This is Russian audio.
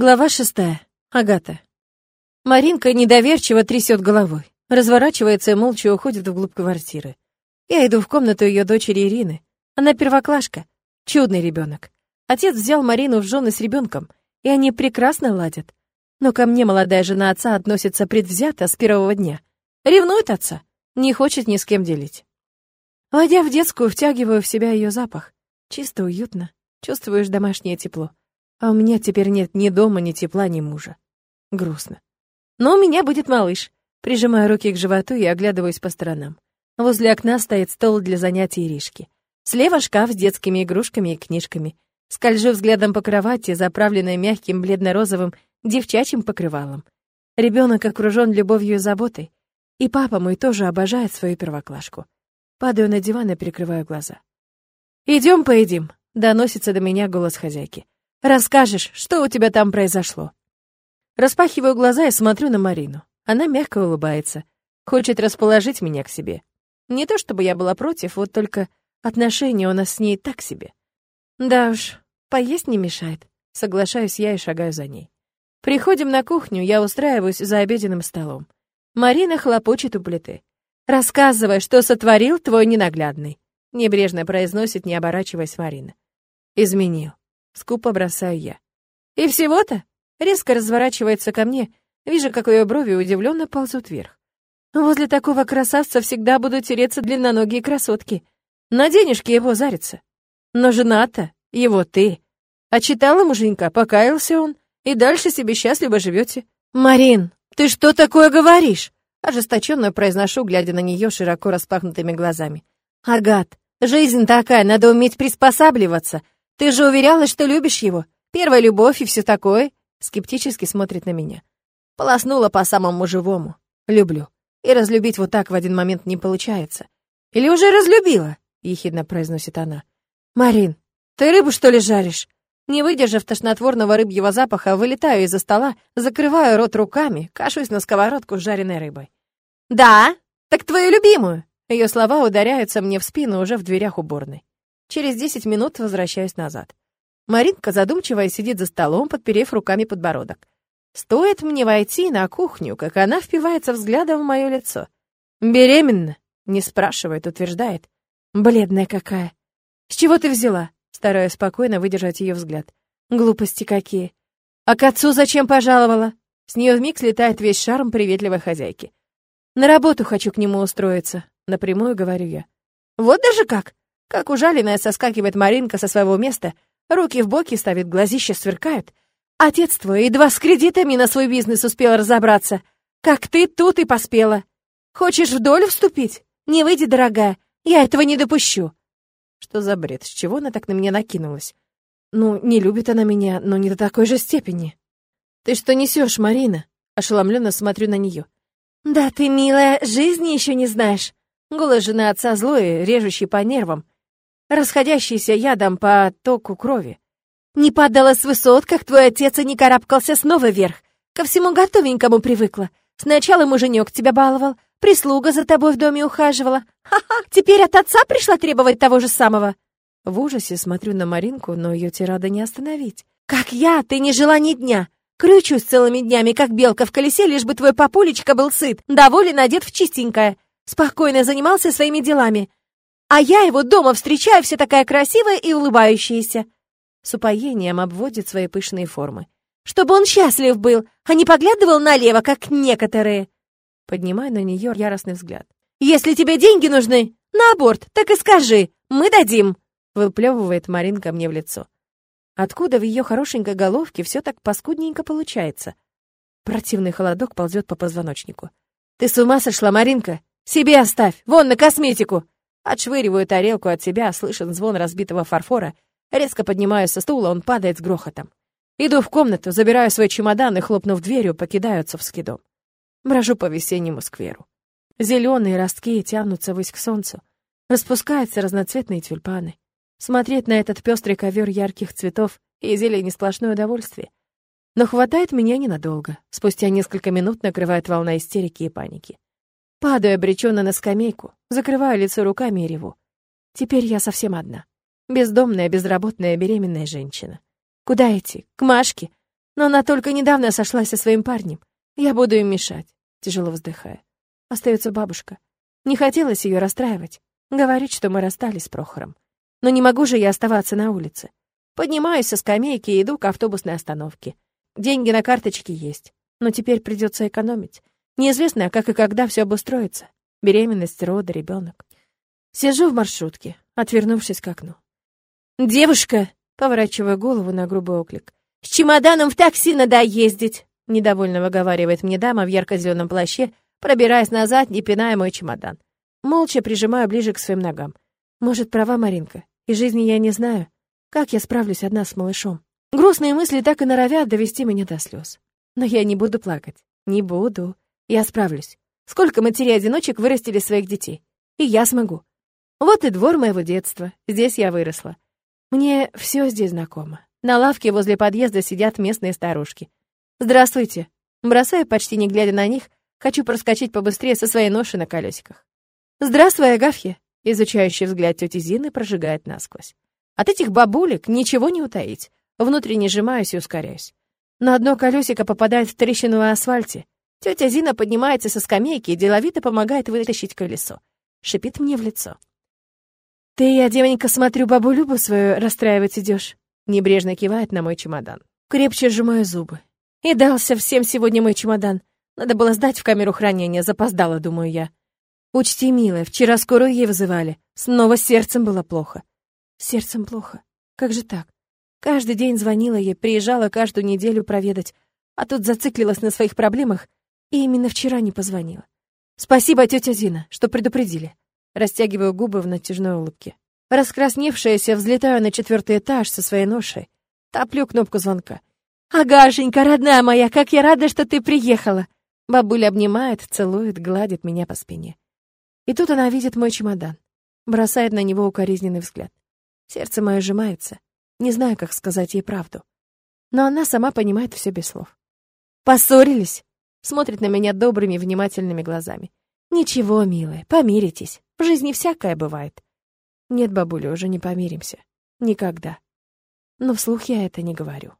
Глава шестая. Агата. Маринка недоверчиво трясет головой, разворачивается и молча уходит вглубь квартиры. Я иду в комнату ее дочери Ирины. Она первоклашка, чудный ребенок. Отец взял Марину в жены с ребенком, и они прекрасно ладят. Но ко мне молодая жена отца относится предвзято с первого дня. Ревнует отца, не хочет ни с кем делить. Войдя в детскую, втягиваю в себя ее запах. Чисто, уютно, чувствуешь домашнее тепло. А у меня теперь нет ни дома, ни тепла, ни мужа. Грустно. Но у меня будет малыш. Прижимаю руки к животу и оглядываюсь по сторонам. Возле окна стоит стол для занятий Иришки. Слева шкаф с детскими игрушками и книжками. Скольжу взглядом по кровати, заправленной мягким бледно-розовым девчачьим покрывалом. Ребенок окружен любовью и заботой. И папа мой тоже обожает свою первоклашку. Падаю на диван и прикрываю глаза. Идем поедим», — доносится до меня голос хозяйки. Расскажешь, что у тебя там произошло?» Распахиваю глаза и смотрю на Марину. Она мягко улыбается. Хочет расположить меня к себе. Не то чтобы я была против, вот только отношения у нас с ней так себе. Да уж, поесть не мешает. Соглашаюсь я и шагаю за ней. Приходим на кухню, я устраиваюсь за обеденным столом. Марина хлопочет у плиты. «Рассказывай, что сотворил твой ненаглядный», — небрежно произносит, не оборачиваясь Марина. «Изменил. Скупо бросаю я. «И всего-то?» Резко разворачивается ко мне. Вижу, как ее брови удивленно ползут вверх. Возле такого красавца всегда будут тереться длинноногие красотки. На денежки его зарится. Но жена-то его ты. А читала муженька, покаялся он, и дальше себе счастливо живете. «Марин, ты что такое говоришь?» Ожесточенно произношу, глядя на нее широко распахнутыми глазами. «Агат, жизнь такая, надо уметь приспосабливаться. Ты же уверяла, что любишь его. Первая любовь и все такое. Скептически смотрит на меня. Полоснула по самому живому. Люблю. И разлюбить вот так в один момент не получается. Или уже разлюбила? Ехидно произносит она. Марин, ты рыбу что ли жаришь? Не выдержав тошнотворного рыбьего запаха, вылетаю из-за стола, закрываю рот руками, кашусь на сковородку с жареной рыбой. «Да? Так твою любимую!» Ее слова ударяются мне в спину уже в дверях уборной. Через десять минут возвращаюсь назад. Маринка задумчивая сидит за столом, подперев руками подбородок. Стоит мне войти на кухню, как она впивается взглядом в мое лицо. «Беременна?» — не спрашивает, утверждает. «Бледная какая!» «С чего ты взяла?» Стараюсь спокойно выдержать ее взгляд. «Глупости какие!» «А к отцу зачем пожаловала?» С нее вмиг слетает весь шарм приветливой хозяйки. «На работу хочу к нему устроиться», — напрямую говорю я. «Вот даже как!» Как ужаленная соскакивает Маринка со своего места, руки в боки ставит, глазища сверкают. Отец твой едва с кредитами на свой бизнес успел разобраться. Как ты тут и поспела. Хочешь в долю вступить? Не выйди, дорогая, я этого не допущу. Что за бред? С чего она так на меня накинулась? Ну, не любит она меня, но не до такой же степени. Ты что несешь, Марина? Ошеломленно смотрю на нее. Да ты, милая, жизни еще не знаешь. Голос жены отца злой, режущий по нервам расходящийся ядом по току крови. Не падала с высот, как твой отец и не карабкался снова вверх. Ко всему готовенькому привыкла. Сначала муженек тебя баловал, прислуга за тобой в доме ухаживала. Ха-ха, теперь от отца пришла требовать того же самого. В ужасе смотрю на Маринку, но ее тирада не остановить. Как я, ты не жила ни дня. Крючусь целыми днями, как белка в колесе, лишь бы твой папулечка был сыт, доволен, одет в чистенькое. Спокойно занимался своими делами. А я его дома встречаю, вся такая красивая и улыбающаяся. С упоением обводит свои пышные формы. Чтобы он счастлив был, а не поглядывал налево, как некоторые. Поднимаю на нее яростный взгляд. Если тебе деньги нужны на аборт, так и скажи, мы дадим. Выплевывает Маринка мне в лицо. Откуда в ее хорошенькой головке все так паскудненько получается? Противный холодок ползет по позвоночнику. Ты с ума сошла, Маринка? Себе оставь, вон на косметику. Отшвыриваю тарелку от себя, слышен звон разбитого фарфора. Резко поднимаюсь со стула, он падает с грохотом. Иду в комнату, забираю свой чемодан и, хлопнув дверью, покидаю отцовский. Брожу по весеннему скверу. Зеленые ростки тянутся ввысь к солнцу. Распускаются разноцветные тюльпаны. Смотреть на этот пестрый ковер ярких цветов и зелени сплошное удовольствие. Но хватает меня ненадолго. Спустя несколько минут накрывает волна истерики и паники. Падаю обреченно на скамейку, закрываю лицо руками и реву. Теперь я совсем одна. Бездомная, безработная, беременная женщина. Куда идти? К Машке? Но она только недавно сошлась со своим парнем. Я буду им мешать, тяжело вздыхая. Остается бабушка. Не хотелось ее расстраивать. Говорит, что мы расстались с Прохором. Но не могу же я оставаться на улице. Поднимаюсь со скамейки и иду к автобусной остановке. Деньги на карточке есть, но теперь придется экономить. Неизвестно, как и когда все обустроится. Беременность, роды, ребенок. Сижу в маршрутке, отвернувшись к окну. «Девушка!» — поворачиваю голову на грубый оклик. «С чемоданом в такси надо ездить!» — недовольно выговаривает мне дама в ярко-зеленом плаще, пробираясь назад, не пиная мой чемодан. Молча прижимаю ближе к своим ногам. Может, права Маринка, и жизни я не знаю. Как я справлюсь одна с малышом? Грустные мысли так и норовят довести меня до слез. Но я не буду плакать. Не буду. Я справлюсь. Сколько матерей-одиночек вырастили своих детей? И я смогу. Вот и двор моего детства. Здесь я выросла. Мне все здесь знакомо. На лавке возле подъезда сидят местные старушки. «Здравствуйте». Бросаю, почти не глядя на них, хочу проскочить побыстрее со своей ноши на колесиках. «Здравствуй, Агафья!» Изучающий взгляд тети Зины прожигает насквозь. От этих бабулек ничего не утаить. Внутренне сжимаюсь и ускоряюсь. На одно колесико попадает в трещину в асфальте. Тетя Зина поднимается со скамейки и деловито помогает вытащить колесо. Шипит мне в лицо. «Ты, я, девонька, смотрю, бабу Любу свою расстраивать идешь. Небрежно кивает на мой чемодан. Крепче сжимаю зубы. И дался всем сегодня мой чемодан. Надо было сдать в камеру хранения, запоздала, думаю я. Учти, милая, вчера скорую ей вызывали. Снова сердцем было плохо. Сердцем плохо. Как же так? Каждый день звонила ей, приезжала каждую неделю проведать, а тут зациклилась на своих проблемах и именно вчера не позвонила. Спасибо, тетя Зина, что предупредили. Растягиваю губы в натяжной улыбке. Раскрасневшаяся, взлетаю на четвертый этаж со своей ношей. Топлю кнопку звонка. «Агашенька, родная моя, как я рада, что ты приехала!» Бабуля обнимает, целует, гладит меня по спине. И тут она видит мой чемодан, бросает на него укоризненный взгляд. Сердце мое сжимается, не знаю, как сказать ей правду. Но она сама понимает все без слов. «Поссорились?» Смотрит на меня добрыми, внимательными глазами. «Ничего, милая, помиритесь. В жизни всякое бывает». «Нет, бабуля, уже не помиримся. Никогда». Но вслух я это не говорю.